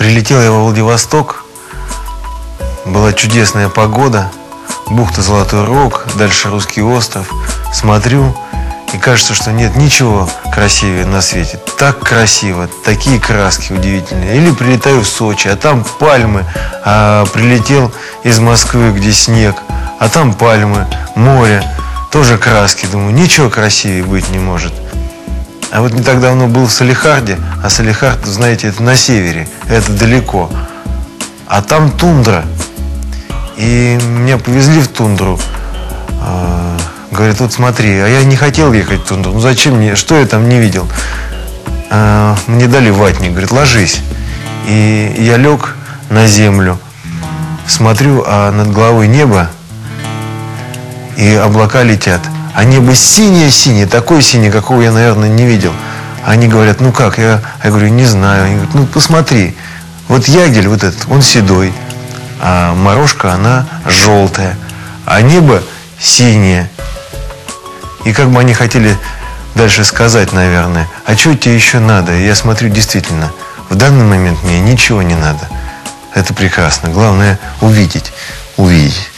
Прилетел я во Владивосток, была чудесная погода, бухта Золотой Рог, дальше Русский остров. Смотрю, и кажется, что нет ничего красивее на свете. Так красиво, такие краски удивительные. Или прилетаю в Сочи, а там пальмы. А прилетел из Москвы, где снег, а там пальмы, море, тоже краски. Думаю, ничего красивее быть не может. А вот не так давно был в Салихарде, а Салихард, знаете, это на севере, это далеко. А там тундра. И меня повезли в тундру. А, Говорит, вот смотри, а я не хотел ехать в тундру. Ну зачем мне? Что я там не видел? А, мне дали ватник, говорит, ложись. И я лег на землю, смотрю, а над головой небо, и облака летят. А небо синее-синее, такое синее, какого я, наверное, не видел. Они говорят, ну как? Я, я говорю, не знаю. Они говорят, ну посмотри, вот ягель вот этот, он седой, а морожка, она желтая, а небо синее. И как бы они хотели дальше сказать, наверное, а что тебе еще надо? И я смотрю, действительно, в данный момент мне ничего не надо. Это прекрасно. Главное увидеть, увидеть.